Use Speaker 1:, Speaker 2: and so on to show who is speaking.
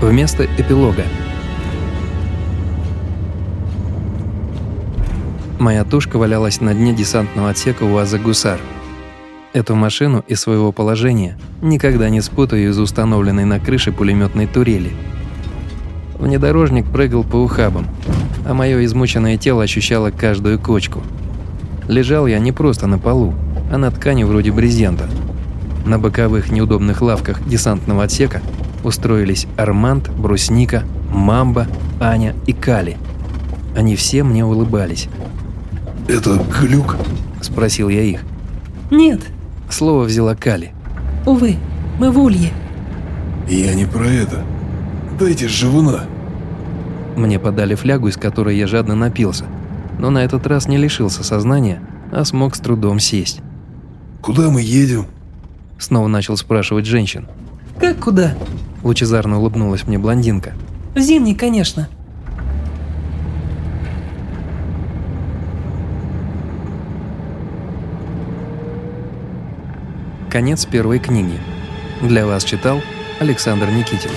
Speaker 1: Вместо эпилога. Моя тушка валялась на дне десантного отсека УАЗа «Гусар». Эту машину из своего положения никогда не спутаю из установленной на крыше пулеметной турели. Внедорожник прыгал по ухабам, а мое измученное тело ощущало каждую кочку. Лежал я не просто на полу, а на ткани вроде брезента. На боковых неудобных лавках десантного отсека устроились Арманд, Брусника, Мамба, Аня и Кали. Они все мне улыбались.
Speaker 2: «Это глюк?»
Speaker 1: – спросил я их.
Speaker 3: «Нет».
Speaker 1: Слово взяла Кали.
Speaker 3: «Увы, мы в улье».
Speaker 2: «Я не про это. Дайте живуна».
Speaker 1: Мне подали флягу, из которой я жадно напился, но на этот раз не лишился сознания, а смог с трудом сесть.
Speaker 2: «Куда мы едем?»
Speaker 1: Снова начал спрашивать женщин.
Speaker 3: «Как куда?»
Speaker 1: Лучезарно улыбнулась мне блондинка.
Speaker 3: «В зимний, конечно».
Speaker 1: Конец первой книги. Для вас читал Александр Никитин.